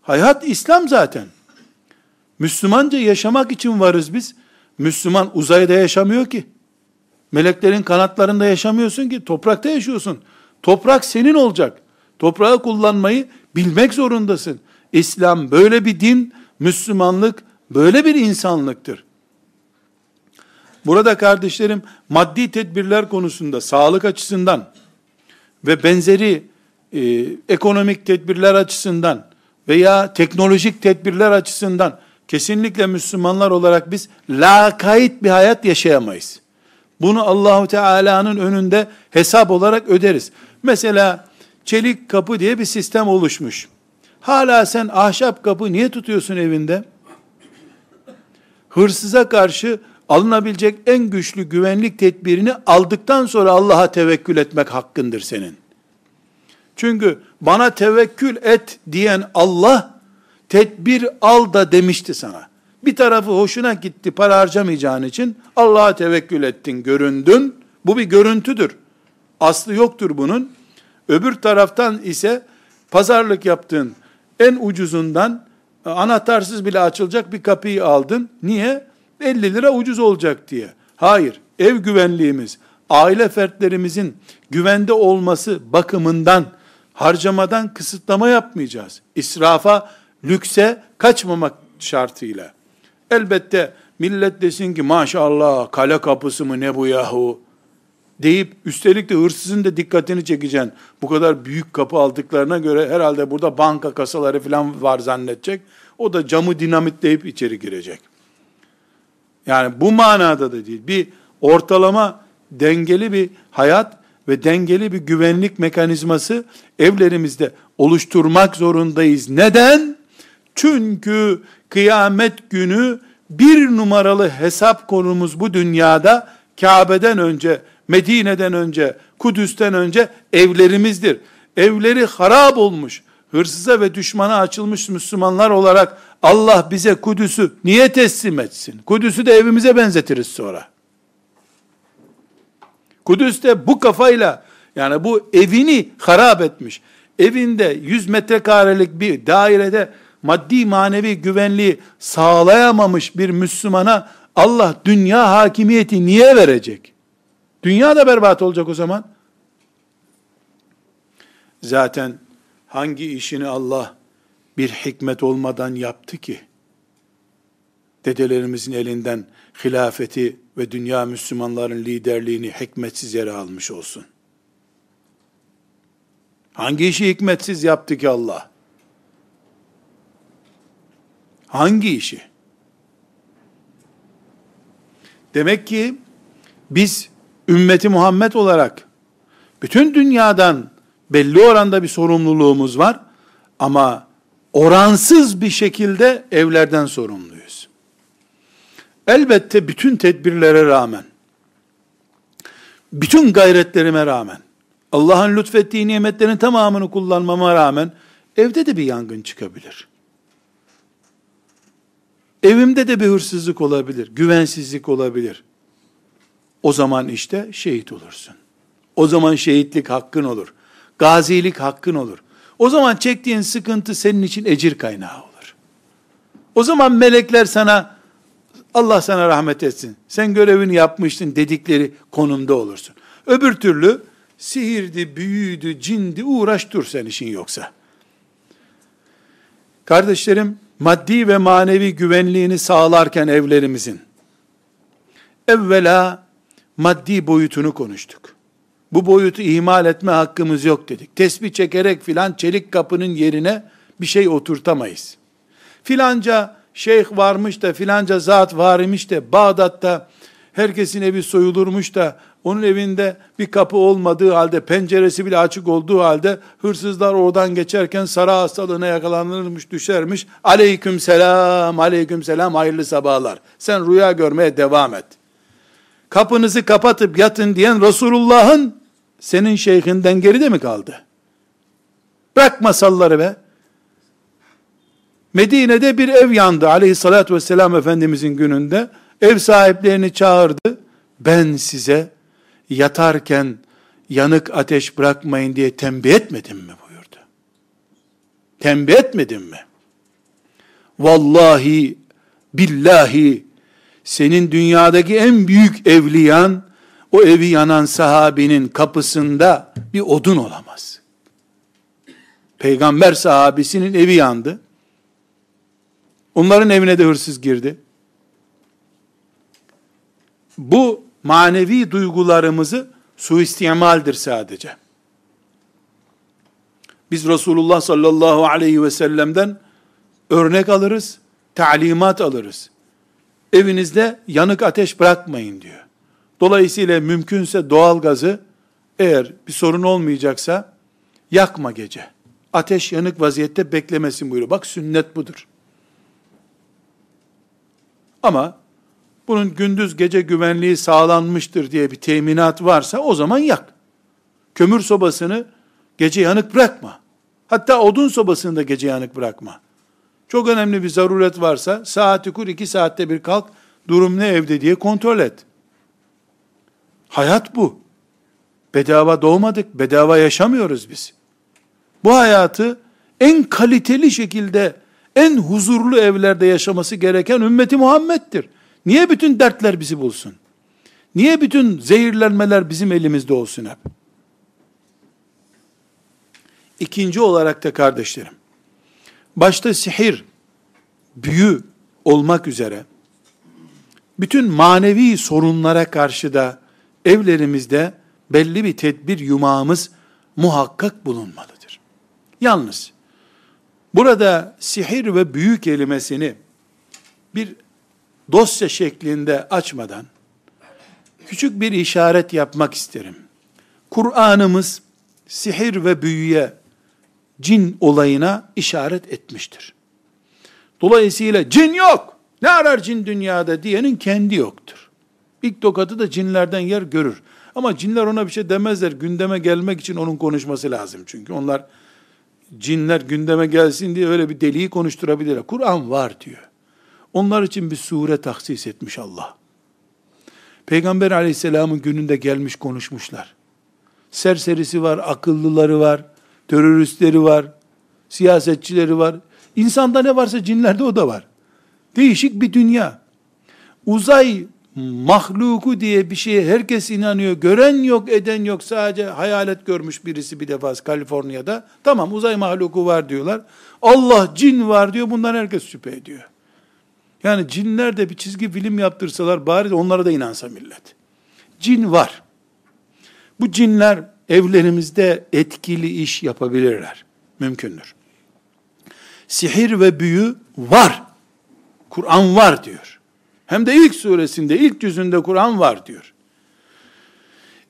Hayat İslam zaten. Müslümanca yaşamak için varız biz. Müslüman uzayda yaşamıyor ki. Meleklerin kanatlarında yaşamıyorsun ki. Toprakta yaşıyorsun. Toprak senin olacak. Toprağı kullanmayı bilmek zorundasın. İslam böyle bir din, Müslümanlık böyle bir insanlıktır. Burada kardeşlerim maddi tedbirler konusunda sağlık açısından ve benzeri e, ekonomik tedbirler açısından veya teknolojik tedbirler açısından kesinlikle Müslümanlar olarak biz lakayt bir hayat yaşayamayız. Bunu Allahu Teala'nın önünde hesap olarak öderiz. Mesela çelik kapı diye bir sistem oluşmuş. Hala sen ahşap kapı niye tutuyorsun evinde? Hırsıza karşı alınabilecek en güçlü güvenlik tedbirini aldıktan sonra Allah'a tevekkül etmek hakkındır senin. Çünkü bana tevekkül et diyen Allah tedbir al da demişti sana. Bir tarafı hoşuna gitti para harcamayacağın için Allah'a tevekkül ettin, göründün. Bu bir görüntüdür. Aslı yoktur bunun. Öbür taraftan ise pazarlık yaptığın en ucuzundan e, anahtarsız bile açılacak bir kapıyı aldın. Niye? 50 lira ucuz olacak diye. Hayır, ev güvenliğimiz, aile fertlerimizin güvende olması bakımından harcamadan kısıtlama yapmayacağız. İsrafa, lükse kaçmamak şartıyla. Elbette millet desin ki maşallah kale kapısı mı ne bu yahu? deyip üstelik de hırsızın da dikkatini çekeceksin. Bu kadar büyük kapı aldıklarına göre herhalde burada banka kasaları falan var zannedecek. O da camı dinamitleyip içeri girecek. Yani bu manada da değil. Bir ortalama dengeli bir hayat ve dengeli bir güvenlik mekanizması evlerimizde oluşturmak zorundayız. Neden? Çünkü kıyamet günü bir numaralı hesap konumuz bu dünyada Kabe'den önce Medine'den önce, Kudüs'ten önce evlerimizdir. Evleri harap olmuş, hırsıza ve düşmana açılmış Müslümanlar olarak Allah bize Kudüs'ü niye teslim etsin? Kudüs'ü de evimize benzetiriz sonra. Kudüs'te bu kafayla yani bu evini harap etmiş. Evinde 100 metrekarelik bir dairede maddi manevi güvenliği sağlayamamış bir Müslümana Allah dünya hakimiyeti niye verecek? Dünya da berbat olacak o zaman. Zaten hangi işini Allah bir hikmet olmadan yaptı ki? Dedelerimizin elinden hilafeti ve dünya Müslümanların liderliğini hikmetsiz yere almış olsun. Hangi işi hikmetsiz yaptı ki Allah? Hangi işi? Demek ki biz ümmeti Muhammed olarak bütün dünyadan belli oranda bir sorumluluğumuz var ama oransız bir şekilde evlerden sorumluyuz. Elbette bütün tedbirlere rağmen, bütün gayretlerime rağmen, Allah'ın lütfettiği nimetlerin tamamını kullanmama rağmen, evde de bir yangın çıkabilir. Evimde de bir hırsızlık olabilir, güvensizlik olabilir. O zaman işte şehit olursun. O zaman şehitlik hakkın olur. Gazilik hakkın olur. O zaman çektiğin sıkıntı senin için ecir kaynağı olur. O zaman melekler sana Allah sana rahmet etsin. Sen görevini yapmıştın dedikleri konumda olursun. Öbür türlü sihirdi, büyüydü, cindi uğraş dur sen işin yoksa. Kardeşlerim, maddi ve manevi güvenliğini sağlarken evlerimizin, evvela maddi boyutunu konuştuk. Bu boyutu ihmal etme hakkımız yok dedik. Tesbih çekerek filan çelik kapının yerine bir şey oturtamayız. Filanca şeyh varmış da filanca zat var imiş de Bağdat'ta herkesin evi soyulurmuş da onun evinde bir kapı olmadığı halde penceresi bile açık olduğu halde hırsızlar oradan geçerken sara hastalığına yakalanırmış düşermiş. Aleyküm selam, aleyküm selam hayırlı sabahlar. Sen rüya görmeye devam et. Kapınızı kapatıp yatın diyen Resulullah'ın senin şeyhinden geride mi kaldı? Bırak masalları be. Medine'de bir ev yandı aleyhissalatü vesselam Efendimizin gününde. Ev sahiplerini çağırdı. Ben size yatarken yanık ateş bırakmayın diye tembih etmedim mi buyurdu. Tembih etmedim mi? Vallahi billahi senin dünyadaki en büyük evliyan o evi yanan sahabinin kapısında bir odun olamaz. Peygamber sahabisinin evi yandı. Onların evine de hırsız girdi. Bu manevi duygularımızı suistimaldir sadece. Biz Resulullah sallallahu aleyhi ve sellem'den örnek alırız, talimat alırız. Evinizde yanık ateş bırakmayın diyor. Dolayısıyla mümkünse doğal gazı eğer bir sorun olmayacaksa yakma gece. Ateş yanık vaziyette beklemesin buyuruyor. Bak sünnet budur. Ama bunun gündüz gece güvenliği sağlanmıştır diye bir teminat varsa o zaman yak. Kömür sobasını gece yanık bırakma. Hatta odun sobasını da gece yanık bırakma. Çok önemli bir zaruret varsa saati kur iki saatte bir kalk durum ne evde diye kontrol et. Hayat bu. Bedava doğmadık, bedava yaşamıyoruz biz. Bu hayatı en kaliteli şekilde, en huzurlu evlerde yaşaması gereken ümmeti Muhammed'dir. Niye bütün dertler bizi bulsun? Niye bütün zehirlenmeler bizim elimizde olsun hep? İkinci olarak da kardeşlerim, başta sihir, büyü olmak üzere, bütün manevi sorunlara karşı da evlerimizde belli bir tedbir yumağımız muhakkak bulunmalıdır. Yalnız burada sihir ve büyü kelimesini bir dosya şeklinde açmadan küçük bir işaret yapmak isterim. Kur'an'ımız sihir ve büyüye, cin olayına işaret etmiştir. Dolayısıyla cin yok, ne arar cin dünyada diyenin kendi yoktur. İlk tokatı da cinlerden yer görür. Ama cinler ona bir şey demezler. Gündeme gelmek için onun konuşması lazım çünkü. Onlar cinler gündeme gelsin diye öyle bir deliği konuşturabilirler. Kur'an var diyor. Onlar için bir sure tahsis etmiş Allah. Peygamber aleyhisselamın gününde gelmiş konuşmuşlar. Serserisi var, akıllıları var, teröristleri var, siyasetçileri var. İnsanda ne varsa cinlerde o da var. Değişik bir dünya. Uzay mahluku diye bir şeye herkes inanıyor. Gören yok, eden yok. Sadece hayalet görmüş birisi bir defa Kaliforniya'da. Tamam uzay mahluku var diyorlar. Allah cin var diyor. Bundan herkes şüphe ediyor. Yani cinler de bir çizgi film yaptırsalar bari onlara da inansa millet. Cin var. Bu cinler evlerimizde etkili iş yapabilirler. Mümkündür. Sihir ve büyü var. Kur'an var diyor. Hem de ilk suresinde, ilk cüzünde Kur'an var diyor.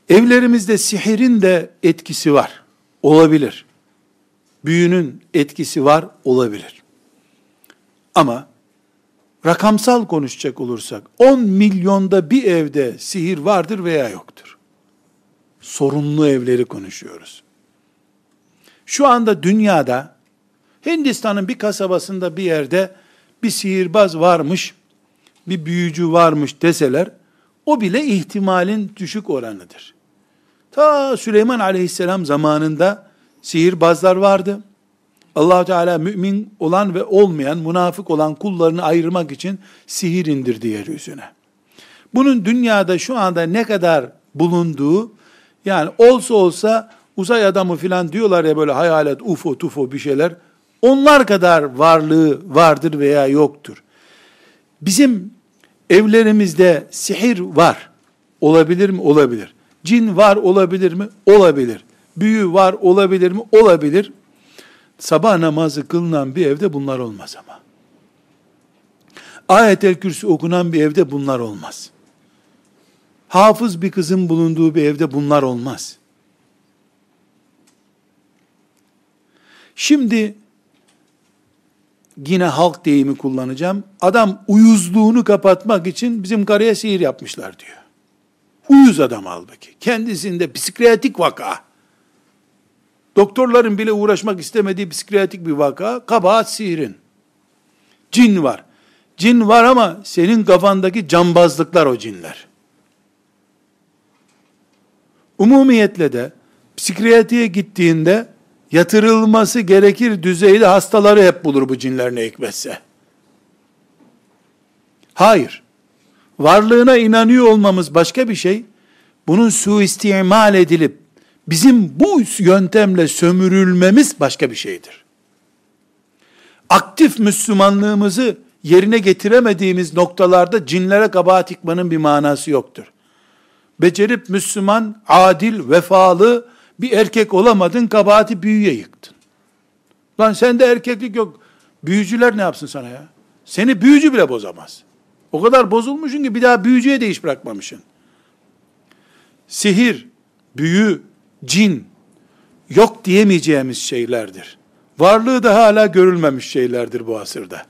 Evlerimizde sihirin de etkisi var. Olabilir. Büyünün etkisi var, olabilir. Ama rakamsal konuşacak olursak 10 milyonda bir evde sihir vardır veya yoktur. Sorunlu evleri konuşuyoruz. Şu anda dünyada Hindistan'ın bir kasabasında bir yerde bir sihirbaz varmış, bir büyücü varmış deseler, o bile ihtimalin düşük oranıdır. Ta Süleyman aleyhisselam zamanında sihirbazlar vardı allah Teala mümin olan ve olmayan, münafık olan kullarını ayırmak için sihir indirdi yeryüzüne. Bunun dünyada şu anda ne kadar bulunduğu, yani olsa olsa uzay adamı filan diyorlar ya böyle hayalet, ufo, tufo bir şeyler, onlar kadar varlığı vardır veya yoktur. Bizim evlerimizde sihir var. Olabilir mi? Olabilir. Cin var olabilir mi? Olabilir. Büyü var olabilir mi? Olabilir. Sabah namazı kılınan bir evde bunlar olmaz ama. Ayet-el Kürsü okunan bir evde bunlar olmaz. Hafız bir kızın bulunduğu bir evde bunlar olmaz. Şimdi yine halk deyimi kullanacağım. Adam uyuzluğunu kapatmak için bizim karıya sihir yapmışlar diyor. Uyuz adam halbuki. Kendisinde psikiyatrik vaka. Doktorların bile uğraşmak istemediği psikiyatrik bir vaka, kabahat sihirin. Cin var. Cin var ama senin kafandaki cambazlıklar o cinler. Umumiyetle de psikiyatriye gittiğinde yatırılması gerekir düzeyde hastaları hep bulur bu cinler ne hikmetse. Hayır. Varlığına inanıyor olmamız başka bir şey. Bunun suistimal edilip Bizim bu yöntemle sömürülmemiz başka bir şeydir. Aktif Müslümanlığımızı yerine getiremediğimiz noktalarda cinlere kabahat yıkmanın bir manası yoktur. Becerip Müslüman, adil, vefalı bir erkek olamadın, kabahati büyüye yıktın. Lan sende erkeklik yok. Büyücüler ne yapsın sana ya? Seni büyücü bile bozamaz. O kadar bozulmuşsun ki bir daha büyücüye de iş bırakmamışsın. Sihir, büyü, cin yok diyemeyeceğimiz şeylerdir. Varlığı da hala görülmemiş şeylerdir bu asırda.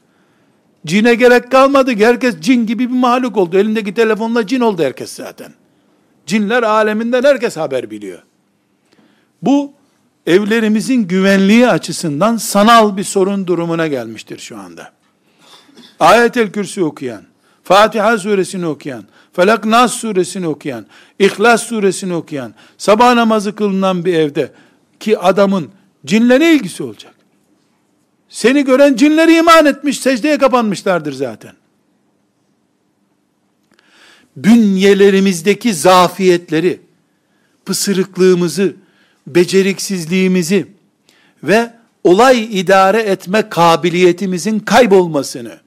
Cine gerek kalmadı ki herkes cin gibi bir mahluk oldu. Elindeki telefonla cin oldu herkes zaten. Cinler aleminden herkes haber biliyor. Bu evlerimizin güvenliği açısından sanal bir sorun durumuna gelmiştir şu anda. Ayet-el Kürsi okuyan, Fatiha suresini okuyan, Felak Nas suresini okuyan, İhlas suresini okuyan, sabah namazı kılınan bir evde ki adamın cinle ne ilgisi olacak? Seni gören cinleri iman etmiş, secdeye kapanmışlardır zaten. Bünyelerimizdeki zafiyetleri, pısırıklığımızı, beceriksizliğimizi ve olay idare etme kabiliyetimizin kaybolmasını,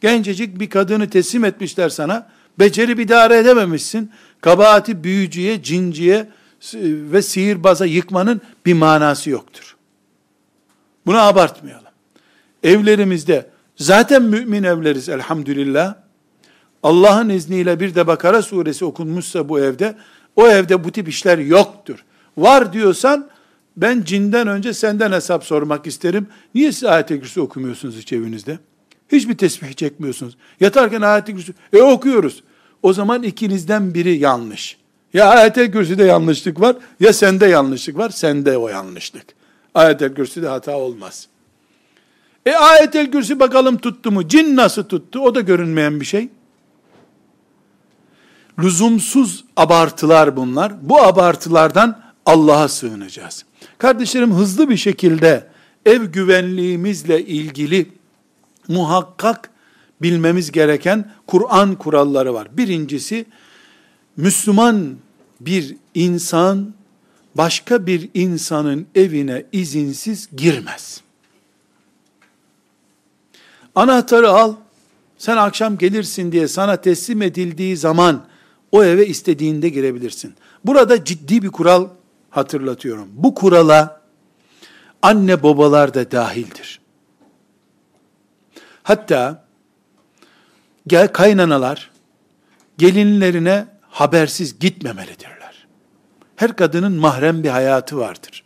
gencecik bir kadını teslim etmişler sana, Becerip idare edememişsin. Kabahati büyücüye, cinciye ve sihirbaza yıkmanın bir manası yoktur. Bunu abartmayalım. Evlerimizde zaten mümin evleriz elhamdülillah. Allah'ın izniyle bir de Bakara suresi okunmuşsa bu evde, o evde bu tip işler yoktur. Var diyorsan, ben cinden önce senden hesap sormak isterim. Niye siz ayet-i kürsü okumuyorsunuz hiç evinizde? Hiçbir tesbih çekmiyorsunuz. Yatarken ayet-i kürsü, e okuyoruz. O zaman ikinizden biri yanlış. Ya ayet-el kürsüde yanlışlık var, ya sende yanlışlık var, sende o yanlışlık. Ayet-el kürsüde hata olmaz. E ayet-el kürsü bakalım tuttu mu? Cin nasıl tuttu? O da görünmeyen bir şey. Lüzumsuz abartılar bunlar. Bu abartılardan Allah'a sığınacağız. Kardeşlerim hızlı bir şekilde ev güvenliğimizle ilgili muhakkak bilmemiz gereken Kur'an kuralları var. Birincisi Müslüman bir insan başka bir insanın evine izinsiz girmez. Anahtarı al, sen akşam gelirsin diye sana teslim edildiği zaman o eve istediğinde girebilirsin. Burada ciddi bir kural hatırlatıyorum. Bu kurala anne babalar da dahildir. Hatta gel kaynanalar gelinlerine habersiz gitmemelidirler. Her kadının mahrem bir hayatı vardır.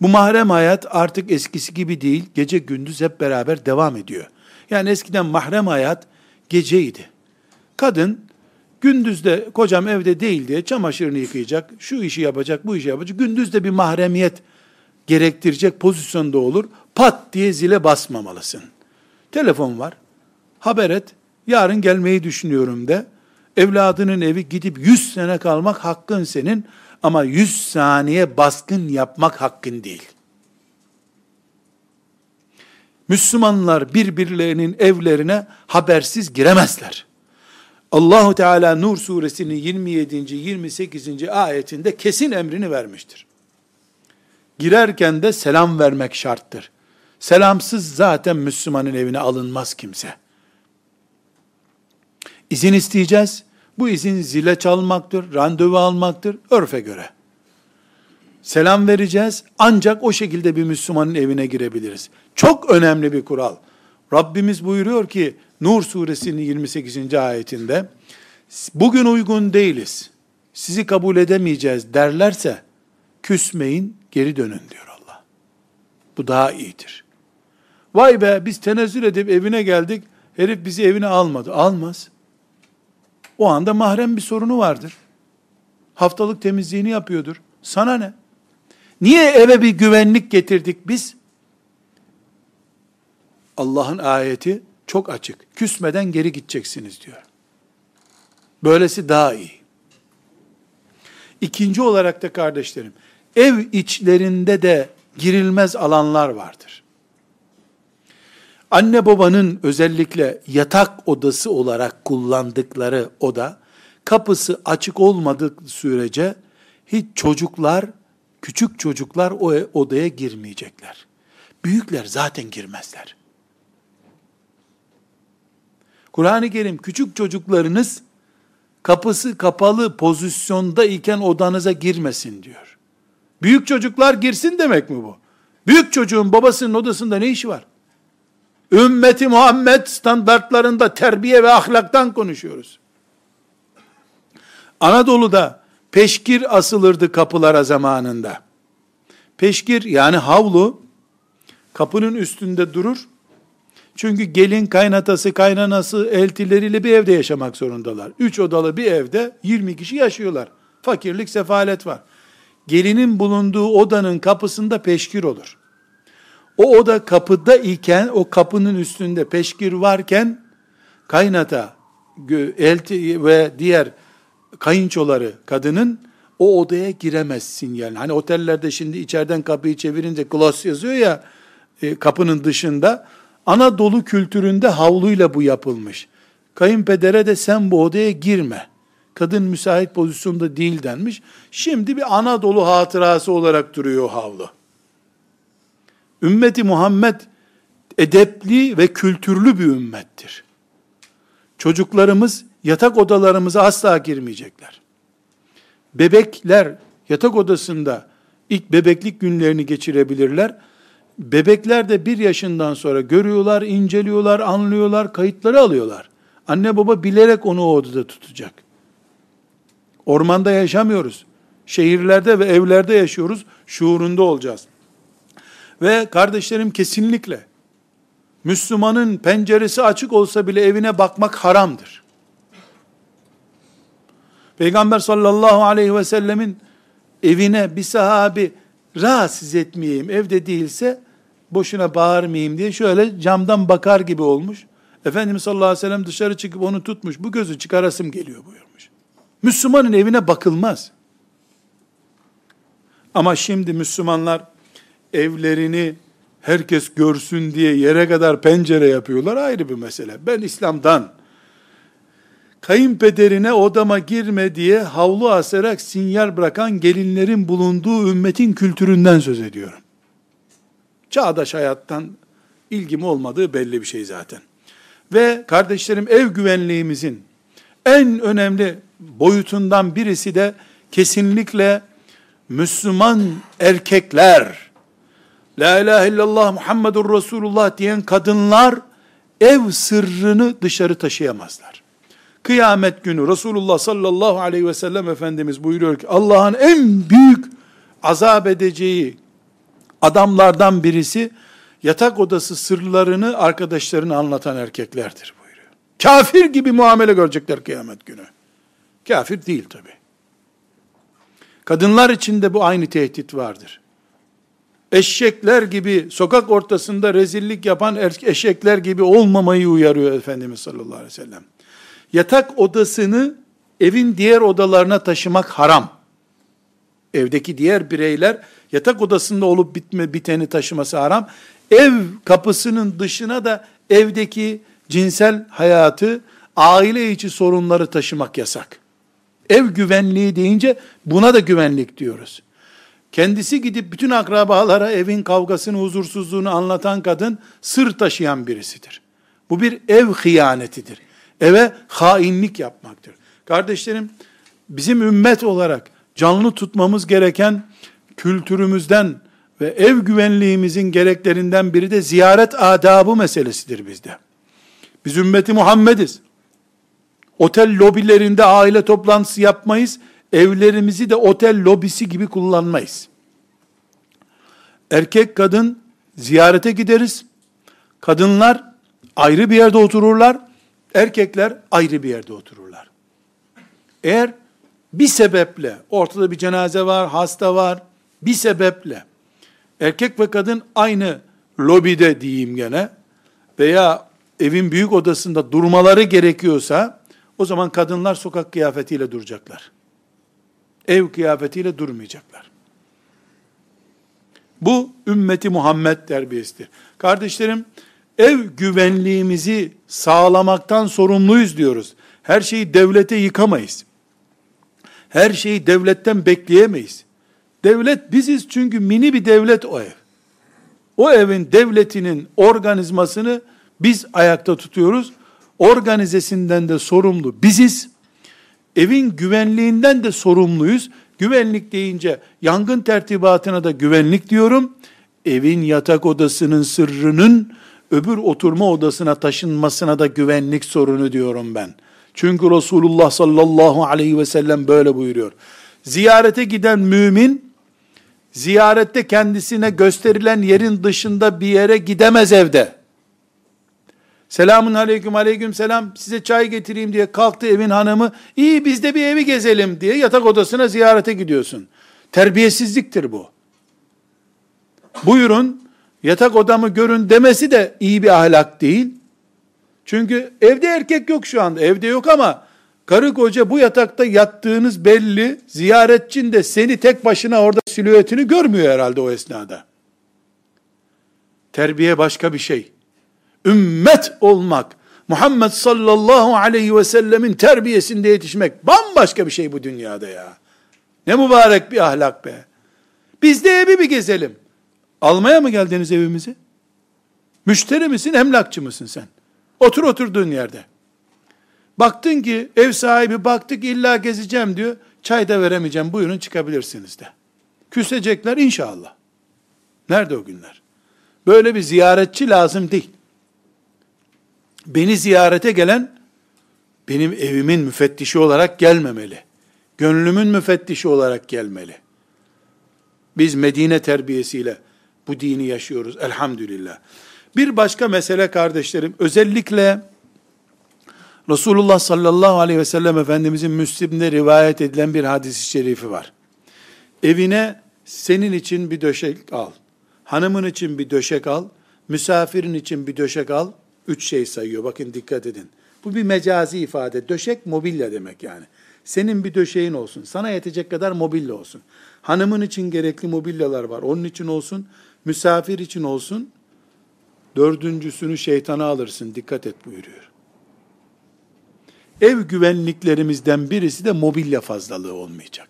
Bu mahrem hayat artık eskisi gibi değil, gece gündüz hep beraber devam ediyor. Yani eskiden mahrem hayat geceydi. Kadın gündüzde kocam evde değil diye çamaşırını yıkayacak, şu işi yapacak, bu işi yapacak. Gündüzde bir mahremiyet gerektirecek pozisyonda olur. Pat diye zile basmamalısın. Telefon var. Haber et. Yarın gelmeyi düşünüyorum de. Evladının evi gidip 100 sene kalmak hakkın senin ama 100 saniye baskın yapmak hakkın değil. Müslümanlar birbirlerinin evlerine habersiz giremezler. Allahu Teala Nur suresinin 27. 28. ayetinde kesin emrini vermiştir. Girerken de selam vermek şarttır. Selamsız zaten Müslümanın evine alınmaz kimse. İzin isteyeceğiz. Bu izin zile çalmaktır, randevu almaktır, örfe göre. Selam vereceğiz, ancak o şekilde bir Müslümanın evine girebiliriz. Çok önemli bir kural. Rabbimiz buyuruyor ki, Nur suresinin 28. ayetinde, bugün uygun değiliz, sizi kabul edemeyeceğiz derlerse, küsmeyin, geri dönün diyor Allah. Bu daha iyidir. Vay be biz tenezzül edip evine geldik, herif bizi evine almadı. Almaz. O anda mahrem bir sorunu vardır. Haftalık temizliğini yapıyordur. Sana ne? Niye eve bir güvenlik getirdik biz? Allah'ın ayeti çok açık. Küsmeden geri gideceksiniz diyor. Böylesi daha iyi. İkinci olarak da kardeşlerim, ev içlerinde de girilmez alanlar vardır. Anne babanın özellikle yatak odası olarak kullandıkları oda, kapısı açık olmadığı sürece hiç çocuklar, küçük çocuklar o odaya girmeyecekler. Büyükler zaten girmezler. Kur'an-ı Kerim küçük çocuklarınız kapısı kapalı pozisyonda iken odanıza girmesin diyor. Büyük çocuklar girsin demek mi bu? Büyük çocuğun babasının odasında ne işi var? Ümmeti Muhammed standartlarında terbiye ve ahlaktan konuşuyoruz. Anadolu'da peşkir asılırdı kapılara zamanında. Peşkir yani havlu kapının üstünde durur. Çünkü gelin kaynatası, kaynanası, eltileriyle bir evde yaşamak zorundalar. Üç odalı bir evde 20 kişi yaşıyorlar. Fakirlik, sefalet var. Gelinin bulunduğu odanın kapısında peşkir olur. O oda kapıda iken, o kapının üstünde peşkir varken, kaynata, elti ve diğer kayınçoları kadının o odaya giremezsin yani. Hani otellerde şimdi içeriden kapıyı çevirince gloss yazıyor ya e, kapının dışında. Anadolu kültüründe havluyla bu yapılmış. Kayınpedere de sen bu odaya girme. Kadın müsait pozisyonda değil denmiş. Şimdi bir Anadolu hatırası olarak duruyor havlu. Ümmeti Muhammed edepli ve kültürlü bir ümmettir. Çocuklarımız yatak odalarımıza asla girmeyecekler. Bebekler yatak odasında ilk bebeklik günlerini geçirebilirler. Bebekler de bir yaşından sonra görüyorlar, inceliyorlar, anlıyorlar, kayıtları alıyorlar. Anne baba bilerek onu o odada tutacak. Ormanda yaşamıyoruz. Şehirlerde ve evlerde yaşıyoruz. Şuurunda olacağız. Ve kardeşlerim kesinlikle Müslümanın penceresi açık olsa bile evine bakmak haramdır. Peygamber sallallahu aleyhi ve sellemin evine bir sahabi rahatsız etmeyeyim evde değilse boşuna bağırmayayım diye şöyle camdan bakar gibi olmuş. Efendimiz sallallahu aleyhi ve sellem dışarı çıkıp onu tutmuş. Bu gözü çıkarasım geliyor buyurmuş. Müslümanın evine bakılmaz. Ama şimdi Müslümanlar evlerini herkes görsün diye yere kadar pencere yapıyorlar ayrı bir mesele. Ben İslam'dan kayınpederine odama girme diye havlu asarak sinyal bırakan gelinlerin bulunduğu ümmetin kültüründen söz ediyorum. Çağdaş hayattan ilgim olmadığı belli bir şey zaten. Ve kardeşlerim ev güvenliğimizin en önemli boyutundan birisi de kesinlikle Müslüman erkekler, La ilahe illallah Muhammedur Resulullah diyen kadınlar ev sırrını dışarı taşıyamazlar. Kıyamet günü Resulullah sallallahu aleyhi ve sellem Efendimiz buyuruyor ki Allah'ın en büyük azap edeceği adamlardan birisi yatak odası sırlarını arkadaşlarına anlatan erkeklerdir buyuruyor. Kafir gibi muamele görecekler kıyamet günü. Kafir değil tabi. Kadınlar için de bu aynı tehdit vardır. Eşekler gibi sokak ortasında rezillik yapan er-, eşekler gibi olmamayı uyarıyor Efendimiz sallallahu aleyhi ve sellem. Yatak odasını evin diğer odalarına taşımak haram. Evdeki diğer bireyler yatak odasında olup bitme biteni taşıması haram. Ev kapısının dışına da evdeki cinsel hayatı, aile içi sorunları taşımak yasak. Ev güvenliği deyince buna da güvenlik diyoruz. Kendisi gidip bütün akrabalara evin kavgasını, huzursuzluğunu anlatan kadın sır taşıyan birisidir. Bu bir ev hıyanetidir. Eve hainlik yapmaktır. Kardeşlerim, bizim ümmet olarak canlı tutmamız gereken kültürümüzden ve ev güvenliğimizin gereklerinden biri de ziyaret adabı meselesidir bizde. Biz ümmeti Muhammediz. Otel lobilerinde aile toplantısı yapmayız. Evlerimizi de otel lobisi gibi kullanmayız. Erkek kadın ziyarete gideriz. Kadınlar ayrı bir yerde otururlar. Erkekler ayrı bir yerde otururlar. Eğer bir sebeple ortada bir cenaze var, hasta var, bir sebeple erkek ve kadın aynı lobide diyeyim gene veya evin büyük odasında durmaları gerekiyorsa o zaman kadınlar sokak kıyafetiyle duracaklar. Ev kıyafetiyle durmayacaklar. Bu ümmeti Muhammed terbiyesidir. Kardeşlerim, ev güvenliğimizi sağlamaktan sorumluyuz diyoruz. Her şeyi devlete yıkamayız. Her şeyi devletten bekleyemeyiz. Devlet biziz çünkü mini bir devlet o ev. O evin devletinin organizmasını biz ayakta tutuyoruz. Organizesinden de sorumlu biziz. Evin güvenliğinden de sorumluyuz. Güvenlik deyince yangın tertibatına da güvenlik diyorum. Evin yatak odasının sırrının öbür oturma odasına taşınmasına da güvenlik sorunu diyorum ben. Çünkü Resulullah sallallahu aleyhi ve sellem böyle buyuruyor. Ziyarete giden mümin, ziyarette kendisine gösterilen yerin dışında bir yere gidemez evde. Selamun aleyküm aleyküm selam size çay getireyim diye kalktı evin hanımı. İyi biz de bir evi gezelim diye yatak odasına ziyarete gidiyorsun. Terbiyesizliktir bu. Buyurun yatak odamı görün demesi de iyi bir ahlak değil. Çünkü evde erkek yok şu anda. Evde yok ama karı koca bu yatakta yattığınız belli. Ziyaretçin de seni tek başına orada silüetini görmüyor herhalde o esnada. Terbiye başka bir şey ümmet olmak, Muhammed sallallahu aleyhi ve sellemin terbiyesinde yetişmek bambaşka bir şey bu dünyada ya. Ne mübarek bir ahlak be. Biz de evi bir gezelim. Almaya mı geldiniz evimizi? Müşteri misin, emlakçı mısın sen? Otur oturduğun yerde. Baktın ki ev sahibi baktık illa gezeceğim diyor. Çay da veremeyeceğim buyurun çıkabilirsiniz de. Küsecekler inşallah. Nerede o günler? Böyle bir ziyaretçi lazım değil beni ziyarete gelen benim evimin müfettişi olarak gelmemeli. Gönlümün müfettişi olarak gelmeli. Biz Medine terbiyesiyle bu dini yaşıyoruz elhamdülillah. Bir başka mesele kardeşlerim, özellikle Resulullah sallallahu aleyhi ve sellem Efendimizin Müslim'de rivayet edilen bir hadis-i şerifi var. Evine senin için bir döşek al, hanımın için bir döşek al, misafirin için bir döşek al, Üç şey sayıyor. Bakın dikkat edin. Bu bir mecazi ifade. Döşek mobilya demek yani. Senin bir döşeğin olsun. Sana yetecek kadar mobilya olsun. Hanımın için gerekli mobilyalar var. Onun için olsun. Misafir için olsun. Dördüncüsünü şeytana alırsın. Dikkat et buyuruyor. Ev güvenliklerimizden birisi de mobilya fazlalığı olmayacak.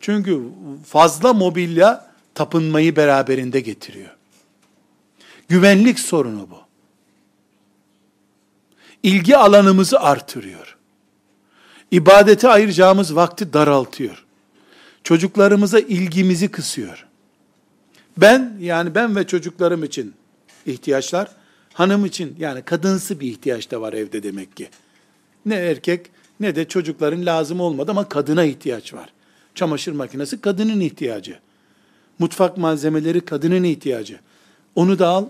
Çünkü fazla mobilya tapınmayı beraberinde getiriyor. Güvenlik sorunu bu. İlgi alanımızı artırıyor. İbadete ayıracağımız vakti daraltıyor. Çocuklarımıza ilgimizi kısıyor. Ben yani ben ve çocuklarım için ihtiyaçlar, hanım için yani kadınsı bir ihtiyaç da var evde demek ki. Ne erkek ne de çocukların lazım olmadı ama kadına ihtiyaç var. Çamaşır makinesi kadının ihtiyacı. Mutfak malzemeleri kadının ihtiyacı. Onu da al.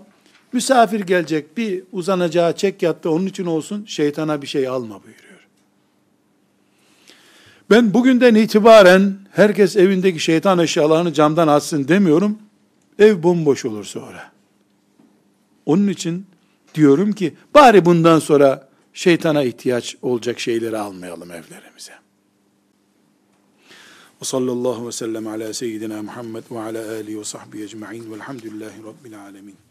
Misafir gelecek bir uzanacağı çek yattı onun için olsun şeytana bir şey alma buyuruyor. Ben bugünden itibaren herkes evindeki şeytan eşyalarını camdan atsın demiyorum. Ev bomboş olur sonra. Onun için diyorum ki bari bundan sonra şeytana ihtiyaç olacak şeyleri almayalım evlerimize. Ve sallallahu ve sellem ala seyyidina Muhammed ve ala alihi ve sahbihi ecma'in velhamdülillahi rabbil alemin.